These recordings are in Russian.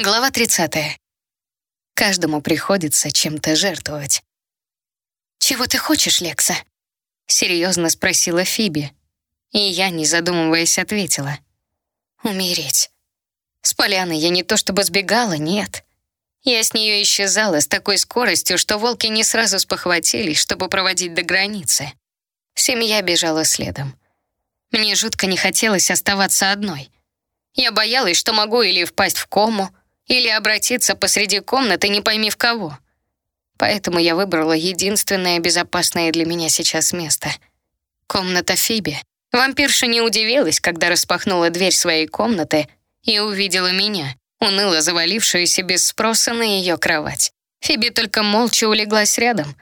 Глава 30. Каждому приходится чем-то жертвовать. «Чего ты хочешь, Лекса?» — серьезно спросила Фиби. И я, не задумываясь, ответила. «Умереть. С поляны я не то чтобы сбегала, нет. Я с нее исчезала с такой скоростью, что волки не сразу спохватились, чтобы проводить до границы. Семья бежала следом. Мне жутко не хотелось оставаться одной. Я боялась, что могу или впасть в кому, или обратиться посреди комнаты не пойми в кого. Поэтому я выбрала единственное безопасное для меня сейчас место. Комната Фиби. Вампирша не удивилась, когда распахнула дверь своей комнаты и увидела меня, уныло завалившуюся без спроса на ее кровать. Фиби только молча улеглась рядом.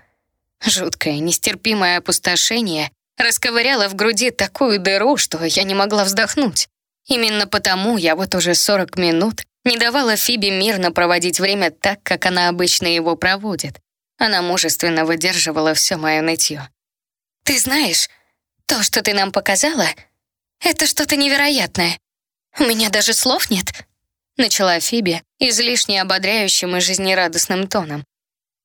Жуткое, нестерпимое опустошение расковыряло в груди такую дыру, что я не могла вздохнуть. Именно потому я вот уже 40 минут не давала Фиби мирно проводить время так, как она обычно его проводит. Она мужественно выдерживала все мое нытье. «Ты знаешь, то, что ты нам показала, это что-то невероятное. У меня даже слов нет», — начала Фиби излишне ободряющим и жизнерадостным тоном.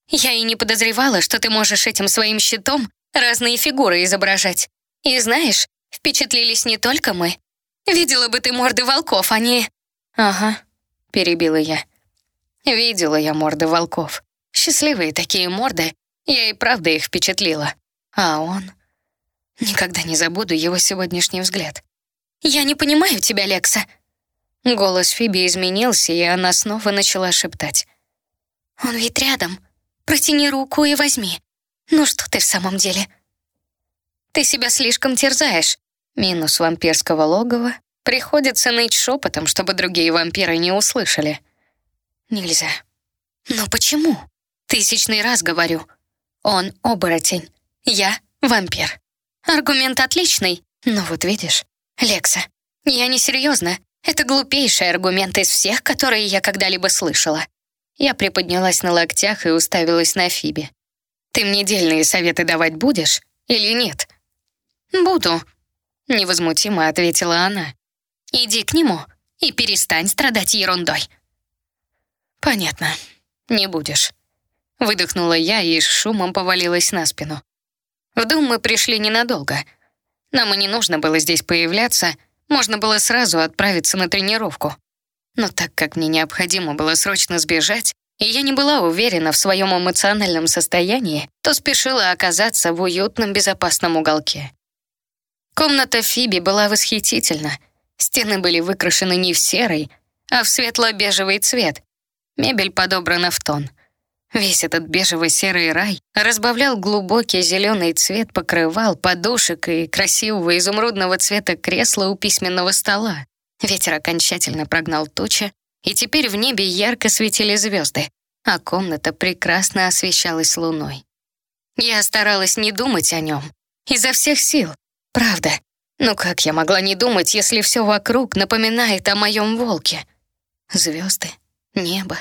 «Я и не подозревала, что ты можешь этим своим щитом разные фигуры изображать. И знаешь, впечатлились не только мы. Видела бы ты морды волков, они...» «Ага», — перебила я. Видела я морды волков. Счастливые такие морды. Я и правда их впечатлила. А он... Никогда не забуду его сегодняшний взгляд. «Я не понимаю тебя, Лекса». Голос Фиби изменился, и она снова начала шептать. «Он ведь рядом. Протяни руку и возьми. Ну что ты в самом деле?» «Ты себя слишком терзаешь». Минус вампирского логова Приходится ныть шепотом, чтобы другие вампиры не услышали. Нельзя. Но почему? Тысячный раз говорю. Он оборотень. Я вампир. Аргумент отличный. Но вот видишь, Лекса, я не серьезно. Это глупейший аргумент из всех, которые я когда-либо слышала. Я приподнялась на локтях и уставилась на Фиби. «Ты мне дельные советы давать будешь или нет?» «Буду», — невозмутимо ответила она. Иди к нему и перестань страдать ерундой». «Понятно, не будешь». Выдохнула я и с шумом повалилась на спину. В дом мы пришли ненадолго. Нам и не нужно было здесь появляться, можно было сразу отправиться на тренировку. Но так как мне необходимо было срочно сбежать, и я не была уверена в своем эмоциональном состоянии, то спешила оказаться в уютном безопасном уголке. Комната Фиби была восхитительна — Стены были выкрашены не в серый, а в светло-бежевый цвет. Мебель подобрана в тон. Весь этот бежево-серый рай разбавлял глубокий зеленый цвет покрывал, подушек и красивого изумрудного цвета кресла у письменного стола. Ветер окончательно прогнал тучи, и теперь в небе ярко светили звезды, а комната прекрасно освещалась луной. Я старалась не думать о нем. Изо всех сил. Правда, ну как я могла не думать, если все вокруг напоминает о моем волке? Звезды, небо,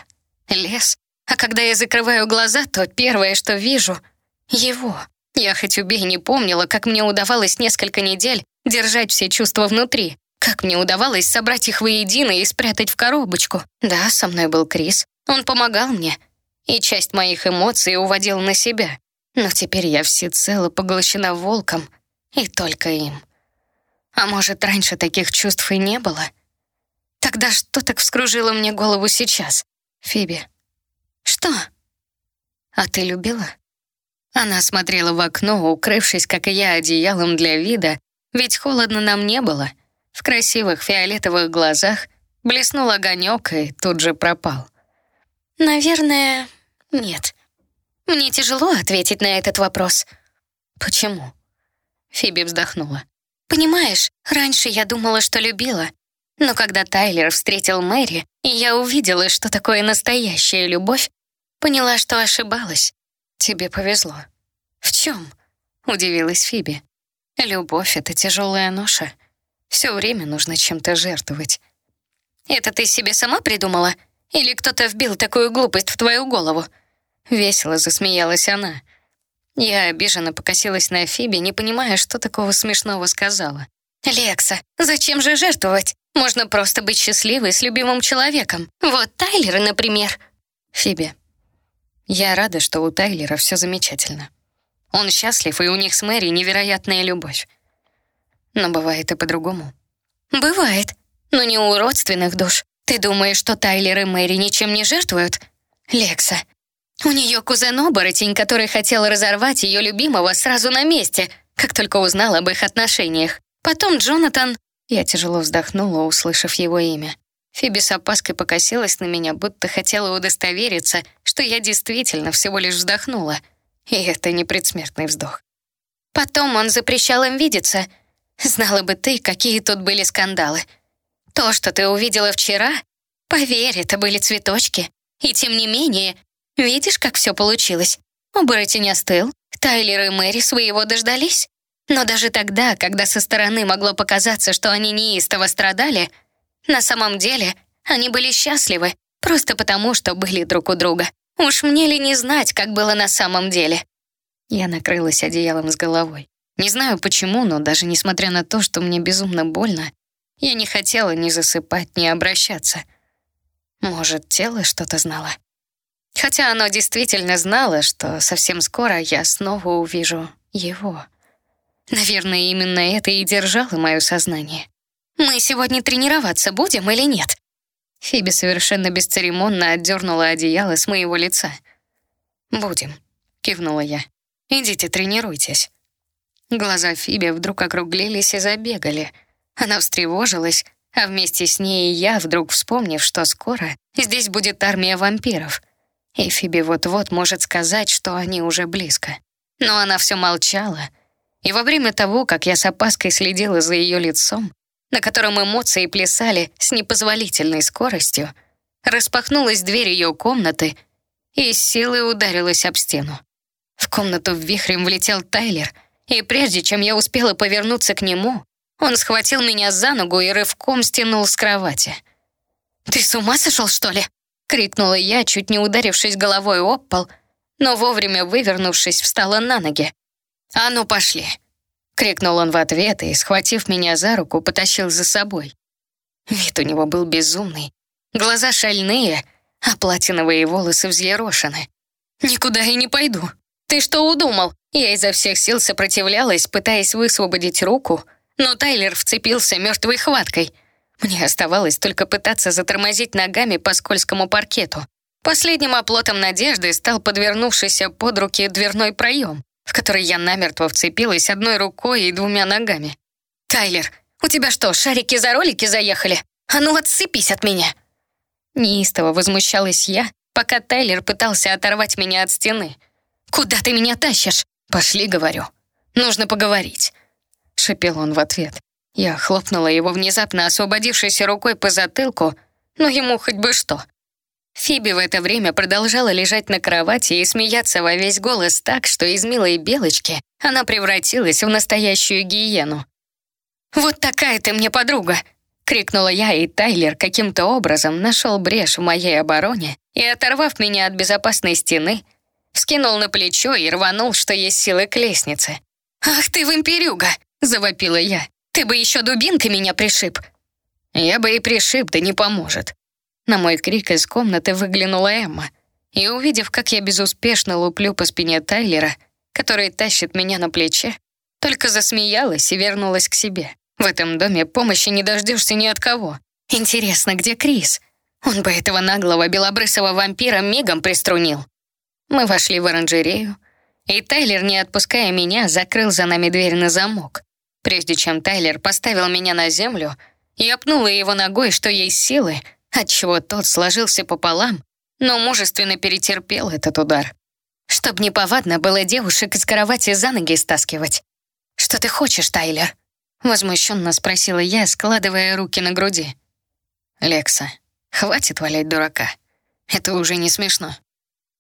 лес. А когда я закрываю глаза, то первое, что вижу — его. Я хоть убей не помнила, как мне удавалось несколько недель держать все чувства внутри, как мне удавалось собрать их воедино и спрятать в коробочку. Да, со мной был Крис, он помогал мне, и часть моих эмоций уводил на себя. Но теперь я всецело поглощена волком, и только им. А может, раньше таких чувств и не было? Тогда что так вскружило мне голову сейчас? Фиби. Что? А ты любила? Она смотрела в окно, укрывшись, как и я, одеялом для вида, ведь холодно нам не было. В красивых фиолетовых глазах блеснул огонек и тут же пропал. Наверное, нет. Мне тяжело ответить на этот вопрос. Почему? Фиби вздохнула. Понимаешь, раньше я думала, что любила. Но когда Тайлер встретил Мэри, и я увидела, что такое настоящая любовь, поняла, что ошибалась. Тебе повезло. В чем? Удивилась Фиби. Любовь — это тяжелая ноша. Все время нужно чем-то жертвовать. Это ты себе сама придумала? Или кто-то вбил такую глупость в твою голову? Весело засмеялась она. Я обиженно покосилась на Фиби, не понимая, что такого смешного сказала. «Лекса, зачем же жертвовать? Можно просто быть счастливой с любимым человеком. Вот Тайлер, например. Фиби, я рада, что у Тайлера все замечательно. Он счастлив, и у них с Мэри невероятная любовь. Но бывает и по-другому. Бывает, но не у родственных душ. Ты думаешь, что Тайлер и Мэри ничем не жертвуют? Лекса, у нее кузен-оборотень, который хотел разорвать ее любимого сразу на месте, как только узнал об их отношениях. Потом Джонатан... Я тяжело вздохнула, услышав его имя. Фиби с опаской покосилась на меня, будто хотела удостовериться, что я действительно всего лишь вздохнула. И это не предсмертный вздох. Потом он запрещал им видеться. Знала бы ты, какие тут были скандалы. То, что ты увидела вчера, поверь, это были цветочки. И тем не менее, видишь, как все получилось? Оборотень остыл, Тайлер и Мэри своего дождались. Но даже тогда, когда со стороны могло показаться, что они неистово страдали, на самом деле они были счастливы, просто потому, что были друг у друга. Уж мне ли не знать, как было на самом деле? Я накрылась одеялом с головой. Не знаю почему, но даже несмотря на то, что мне безумно больно, я не хотела ни засыпать, ни обращаться. Может, тело что-то знало? Хотя оно действительно знало, что совсем скоро я снова увижу его. Наверное, именно это и держало мое сознание. «Мы сегодня тренироваться будем или нет?» Фиби совершенно бесцеремонно отдернула одеяло с моего лица. «Будем», — кивнула я. «Идите, тренируйтесь». Глаза Фиби вдруг округлились и забегали — она встревожилась, а вместе с ней и я, вдруг вспомнив, что скоро здесь будет армия вампиров. И Фиби вот-вот может сказать, что они уже близко. Но она все молчала. И во время того, как я с опаской следила за ее лицом, на котором эмоции плясали с непозволительной скоростью, распахнулась дверь ее комнаты и с силой ударилась об стену. В комнату вихрем влетел Тайлер, и прежде чем я успела повернуться к нему, он схватил меня за ногу и рывком стянул с кровати. «Ты с ума сошел, что ли?» — крикнула я, чуть не ударившись головой об пол, но вовремя вывернувшись, встала на ноги. «А ну, пошли!» — крикнул он в ответ и, схватив меня за руку, потащил за собой. Вид у него был безумный. Глаза шальные, а платиновые волосы взъерошены. «Никуда я не пойду. Ты что удумал?» Я изо всех сил сопротивлялась, пытаясь высвободить руку — но Тайлер вцепился мертвой хваткой. Мне оставалось только пытаться затормозить ногами по скользкому паркету. Последним оплотом надежды стал подвернувшийся под руки дверной проем, в который я намертво вцепилась одной рукой и двумя ногами. «Тайлер, у тебя что, шарики за ролики заехали? А ну отцепись от меня!» Неистово возмущалась я, пока Тайлер пытался оторвать меня от стены. «Куда ты меня тащишь?» «Пошли, говорю. Нужно поговорить шипел он в ответ. Я хлопнула его внезапно освободившейся рукой по затылку, но ему хоть бы что. Фиби в это время продолжала лежать на кровати и смеяться во весь голос так, что из милой белочки она превратилась в настоящую гиену. «Вот такая ты мне подруга!» — крикнула я, и Тайлер каким-то образом нашел брешь в моей обороне и, оторвав меня от безопасной стены, вскинул на плечо и рванул, что есть силы к лестнице. «Ах ты, вампирюга!» — завопила я. «Ты бы еще дубинкой меня пришиб!» «Я бы и пришиб, да не поможет». На мой крик из комнаты выглянула Эмма. И, увидев, как я безуспешно луплю по спине Тайлера, который тащит меня на плече, только засмеялась и вернулась к себе. В этом доме помощи не дождешься ни от кого. Интересно, где Крис? Он бы этого наглого белобрысого вампира мигом приструнил. Мы вошли в оранжерею, и Тайлер, не отпуская меня, закрыл за нами дверь на замок. Прежде чем Тайлер поставил меня на землю, я пнула его ногой, что есть силы, отчего тот сложился пополам, но мужественно перетерпел этот удар. Чтоб неповадно было девушек из кровати за ноги стаскивать. «Что ты хочешь, Тайлер?» Возмущенно спросила я, складывая руки на груди. «Лекса, хватит валять дурака. Это уже не смешно».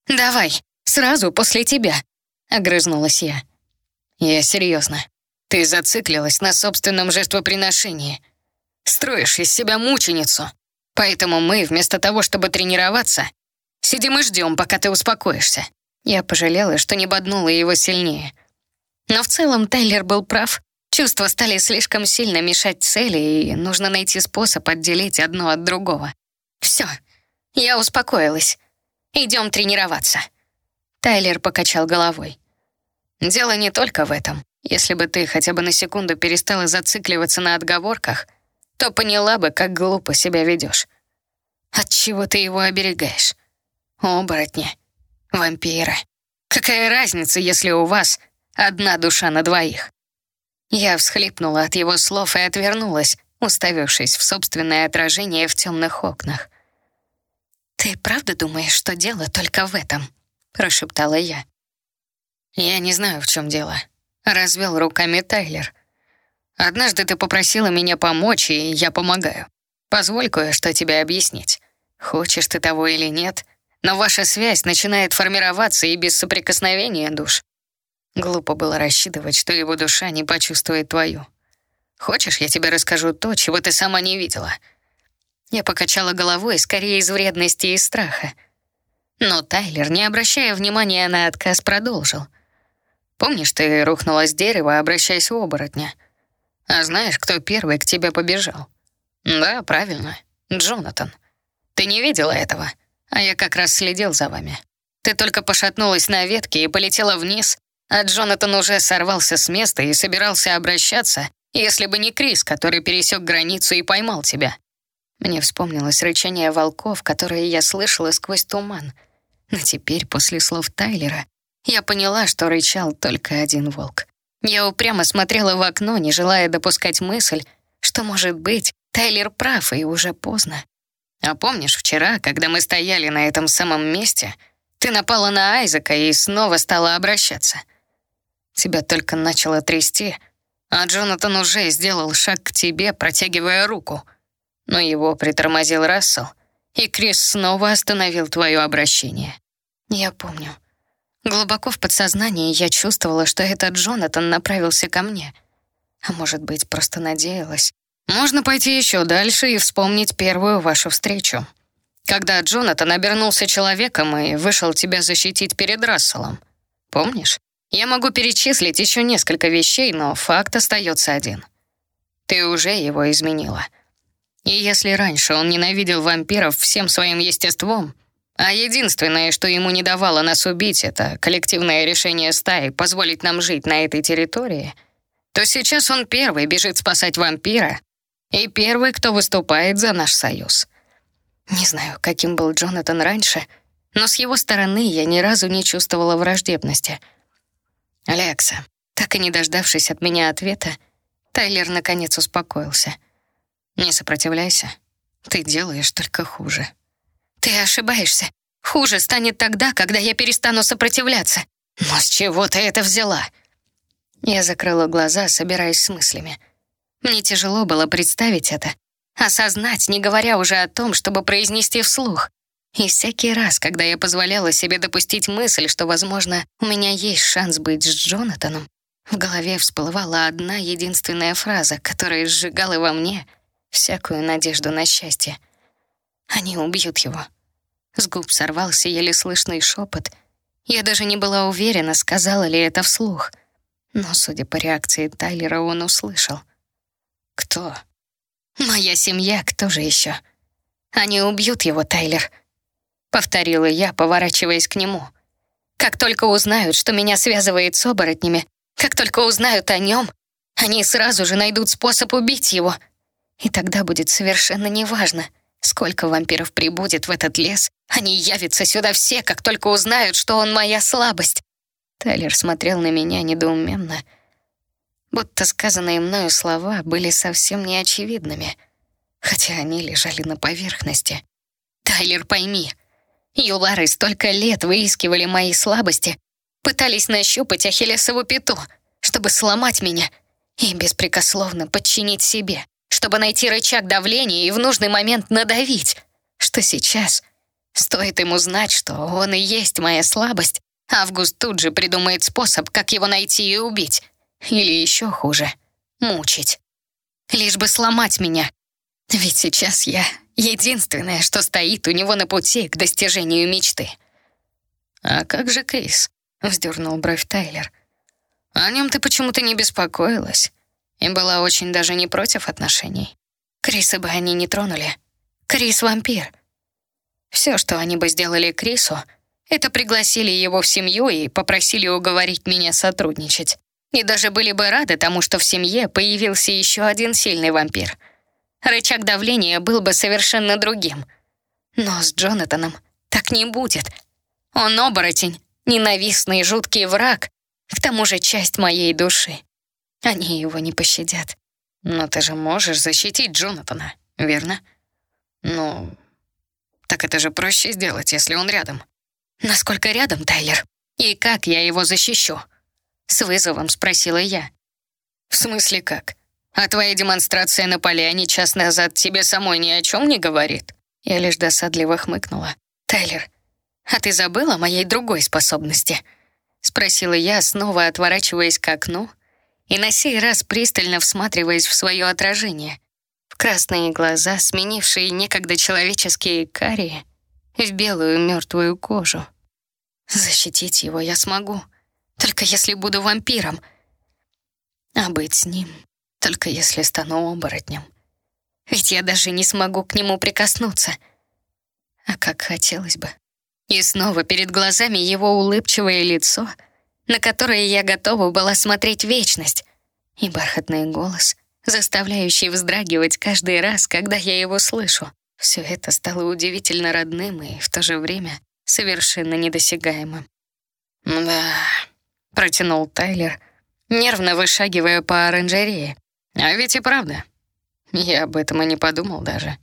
«Давай, сразу после тебя», — огрызнулась я. «Я серьезно. Ты зациклилась на собственном жертвоприношении. Строишь из себя мученицу. Поэтому мы, вместо того, чтобы тренироваться, сидим и ждем, пока ты успокоишься. Я пожалела, что не боднула его сильнее. Но в целом Тайлер был прав. Чувства стали слишком сильно мешать цели, и нужно найти способ отделить одно от другого. Все, я успокоилась. Идем тренироваться. Тайлер покачал головой. Дело не только в этом. Если бы ты хотя бы на секунду перестала зацикливаться на отговорках, то поняла бы, как глупо себя ведешь. От чего ты его оберегаешь? Оборотни, вампира. Какая разница, если у вас одна душа на двоих? Я всхлипнула от его слов и отвернулась, уставившись в собственное отражение в темных окнах. «Ты правда думаешь, что дело только в этом?» — прошептала я. «Я не знаю, в чем дело», — развел руками Тайлер. «Однажды ты попросила меня помочь, и я помогаю. Позволь кое-что тебе объяснить. Хочешь ты того или нет, но ваша связь начинает формироваться и без соприкосновения душ. Глупо было рассчитывать, что его душа не почувствует твою. Хочешь, я тебе расскажу то, чего ты сама не видела?» Я покачала головой скорее из вредности и страха. Но Тайлер, не обращая внимания на отказ, продолжил. «Помнишь, ты рухнула с дерева, обращаясь в оборотня? А знаешь, кто первый к тебе побежал?» «Да, правильно, Джонатан. Ты не видела этого, а я как раз следил за вами. Ты только пошатнулась на ветке и полетела вниз, а Джонатан уже сорвался с места и собирался обращаться, если бы не Крис, который пересек границу и поймал тебя. Мне вспомнилось рычание волков, которое я слышала сквозь туман. Но теперь, после слов Тайлера, я поняла, что рычал только один волк. Я упрямо смотрела в окно, не желая допускать мысль, что, может быть, Тайлер прав, и уже поздно. А помнишь вчера, когда мы стояли на этом самом месте, ты напала на Айзека и снова стала обращаться? Тебя только начало трясти, а Джонатан уже сделал шаг к тебе, протягивая руку. Но его притормозил Рассел, и Крис снова остановил твое обращение. Я помню. Глубоко в подсознании я чувствовала, что этот Джонатан направился ко мне. А может быть, просто надеялась. Можно пойти еще дальше и вспомнить первую вашу встречу. Когда Джонатан обернулся человеком и вышел тебя защитить перед Расселом. Помнишь? Я могу перечислить еще несколько вещей, но факт остается один. Ты уже его изменила. И если раньше он ненавидел вампиров всем своим естеством, а единственное, что ему не давало нас убить, это коллективное решение стаи позволить нам жить на этой территории, то сейчас он первый бежит спасать вампира и первый, кто выступает за наш союз. Не знаю, каким был Джонатан раньше, но с его стороны я ни разу не чувствовала враждебности — «Алекса». Так и не дождавшись от меня ответа, Тайлер наконец успокоился. «Не сопротивляйся. Ты делаешь только хуже». «Ты ошибаешься. Хуже станет тогда, когда я перестану сопротивляться». «Но с чего ты это взяла?» Я закрыла глаза, собираясь с мыслями. Мне тяжело было представить это, осознать, не говоря уже о том, чтобы произнести вслух. И всякий раз, когда я позволяла себе допустить мысль, что, возможно, у меня есть шанс быть с Джонатаном, в голове всплывала одна единственная фраза, которая сжигала во мне всякую надежду на счастье. Они убьют его. С губ сорвался еле слышный шепот. Я даже не была уверена, сказала ли это вслух. Но, судя по реакции Тайлера, он услышал. «Кто?» «Моя семья, кто же еще?» «Они убьют его, Тайлер. — повторила я, поворачиваясь к нему. «Как только узнают, что меня связывает с оборотнями, как только узнают о нем, они сразу же найдут способ убить его. И тогда будет совершенно неважно, сколько вампиров прибудет в этот лес, они явятся сюда все, как только узнают, что он моя слабость». Тайлер смотрел на меня недоуменно, будто сказанные мною слова были совсем неочевидными, хотя они лежали на поверхности. «Тайлер, пойми, Юлары столько лет выискивали мои слабости, пытались нащупать Ахиллесову пяту, чтобы сломать меня и беспрекословно подчинить себе, чтобы найти рычаг давления и в нужный момент надавить, что сейчас стоит ему знать, что он и есть моя слабость, Август тут же придумает способ, как его найти и убить. Или еще хуже — мучить. Лишь бы сломать меня. Ведь сейчас я Единственное, что стоит у него на пути к достижению мечты. «А как же Крис?» — вздернул бровь Тайлер. «О нем ты почему-то не беспокоилась. И была очень даже не против отношений. Криса бы они не тронули. Крис — вампир. Все, что они бы сделали Крису, это пригласили его в семью и попросили уговорить меня сотрудничать. И даже были бы рады тому, что в семье появился еще один сильный вампир. Рычаг давления был бы совершенно другим. Но с Джонатаном так не будет. Он оборотень, ненавистный жуткий враг, к тому же часть моей души. Они его не пощадят. Но ты же можешь защитить Джонатана, верно? Ну, так это же проще сделать, если он рядом. Насколько рядом, Тайлер? И как я его защищу? С вызовом спросила я. В смысле как? А твоя демонстрация на поляне час назад тебе самой ни о чем не говорит? Я лишь досадливо хмыкнула. Тайлер, а ты забыла о моей другой способности? Спросила я, снова отворачиваясь к окну и на сей раз пристально всматриваясь в свое отражение. В красные глаза, сменившие некогда человеческие карие, в белую мертвую кожу. Защитить его я смогу. Только если буду вампиром. А быть с ним только если стану оборотнем. Ведь я даже не смогу к нему прикоснуться. А как хотелось бы. И снова перед глазами его улыбчивое лицо, на которое я готова была смотреть вечность, и бархатный голос, заставляющий вздрагивать каждый раз, когда я его слышу. Все это стало удивительно родным и в то же время совершенно недосягаемым. «Да», протянул Тайлер, нервно вышагивая по оранжерее. А ведь и правда. Я об этом и не подумал даже.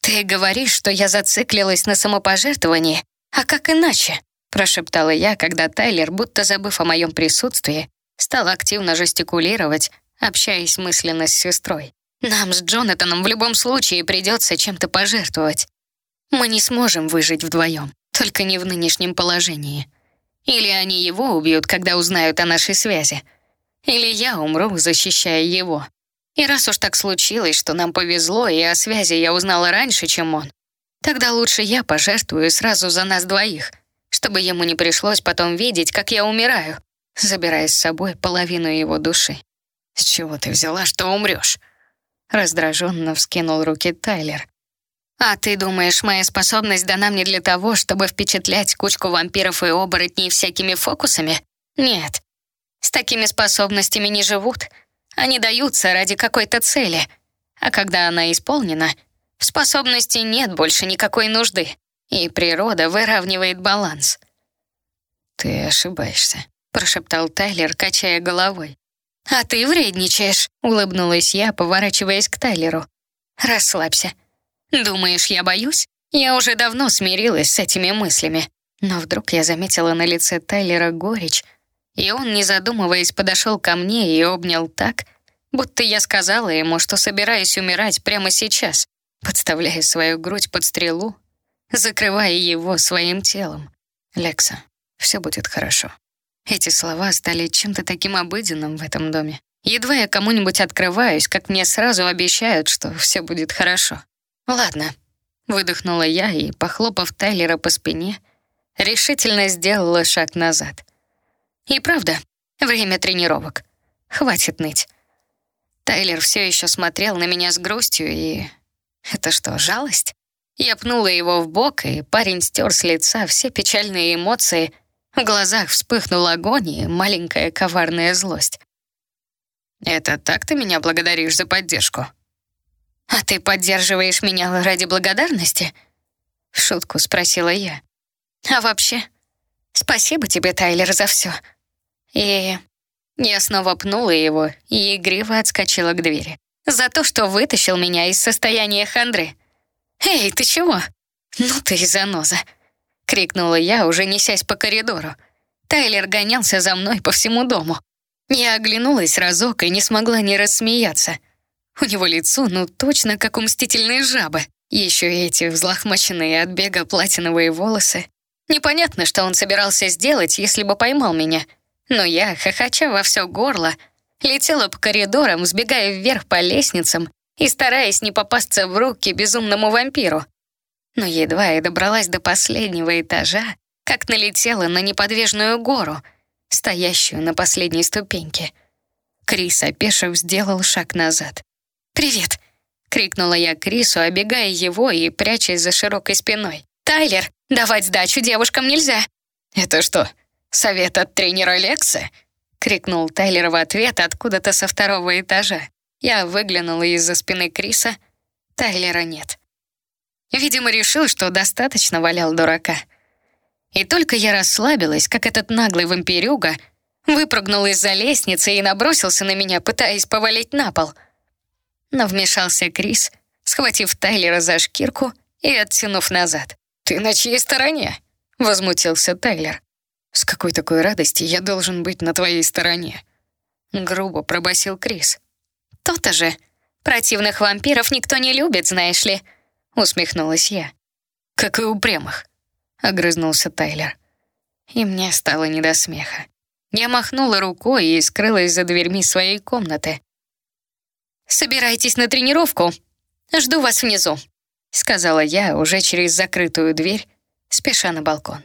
Ты говоришь, что я зациклилась на самопожертвовании, а как иначе? Прошептала я, когда Тайлер, будто забыв о моем присутствии, стал активно жестикулировать, общаясь мысленно с сестрой. Нам с Джонатаном в любом случае придется чем-то пожертвовать. Мы не сможем выжить вдвоем, только не в нынешнем положении. Или они его убьют, когда узнают о нашей связи. Или я умру, защищая его. И раз уж так случилось, что нам повезло, и о связи я узнала раньше, чем он, тогда лучше я пожертвую сразу за нас двоих, чтобы ему не пришлось потом видеть, как я умираю, забирая с собой половину его души. «С чего ты взяла, что умрешь? Раздраженно вскинул руки Тайлер. А ты думаешь, моя способность дана мне для того, чтобы впечатлять кучку вампиров и оборотней всякими фокусами? Нет. С такими способностями не живут. Они даются ради какой-то цели. А когда она исполнена, в способности нет больше никакой нужды, и природа выравнивает баланс. «Ты ошибаешься», — прошептал Тайлер, качая головой. «А ты вредничаешь», — улыбнулась я, поворачиваясь к Тайлеру. «Расслабься. Думаешь, я боюсь? Я уже давно смирилась с этими мыслями. Но вдруг я заметила на лице Тайлера горечь, и он, не задумываясь, подошел ко мне и обнял так, будто я сказала ему, что собираюсь умирать прямо сейчас, подставляя свою грудь под стрелу, закрывая его своим телом. «Лекса, все будет хорошо». Эти слова стали чем-то таким обыденным в этом доме. Едва я кому-нибудь открываюсь, как мне сразу обещают, что все будет хорошо. «Ладно», — выдохнула я и, похлопав Тайлера по спине, решительно сделала шаг назад. «И правда, время тренировок. Хватит ныть». Тайлер все еще смотрел на меня с грустью и... Это что, жалость? Я пнула его в бок, и парень стер с лица все печальные эмоции. В глазах вспыхнул огонь и маленькая коварная злость. «Это так ты меня благодаришь за поддержку?» «А ты поддерживаешь меня ради благодарности?» В шутку спросила я. «А вообще, спасибо тебе, Тайлер, за все. И я снова пнула его и игриво отскочила к двери. За то, что вытащил меня из состояния хандры. «Эй, ты чего?» «Ну ты заноза!» — крикнула я, уже несясь по коридору. Тайлер гонялся за мной по всему дому. Я оглянулась разок и не смогла не рассмеяться — у него лицо, ну точно как у мстительной жабы. Еще и эти взлохмаченные от бега платиновые волосы. Непонятно, что он собирался сделать, если бы поймал меня. Но я, хохоча во все горло, летела по коридорам, сбегая вверх по лестницам и стараясь не попасться в руки безумному вампиру. Но едва я добралась до последнего этажа, как налетела на неподвижную гору, стоящую на последней ступеньке — Крис, опешив, сделал шаг назад. «Привет!» — крикнула я Крису, обегая его и прячась за широкой спиной. «Тайлер, давать сдачу девушкам нельзя!» «Это что, совет от тренера Лекса?» — крикнул Тайлер в ответ откуда-то со второго этажа. Я выглянула из-за спины Криса. Тайлера нет. Видимо, решил, что достаточно валял дурака. И только я расслабилась, как этот наглый вампирюга выпрыгнул из-за лестницы и набросился на меня, пытаясь повалить на пол. Но вмешался Крис, схватив Тайлера за шкирку и оттянув назад. «Ты на чьей стороне?» — возмутился Тайлер. «С какой такой радости я должен быть на твоей стороне?» Грубо пробасил Крис. «То-то же. Противных вампиров никто не любит, знаешь ли», — усмехнулась я. «Как и упрямых», — огрызнулся Тайлер. И мне стало не до смеха. Я махнула рукой и скрылась за дверьми своей комнаты. «Собирайтесь на тренировку. Жду вас внизу», — сказала я уже через закрытую дверь, спеша на балкон.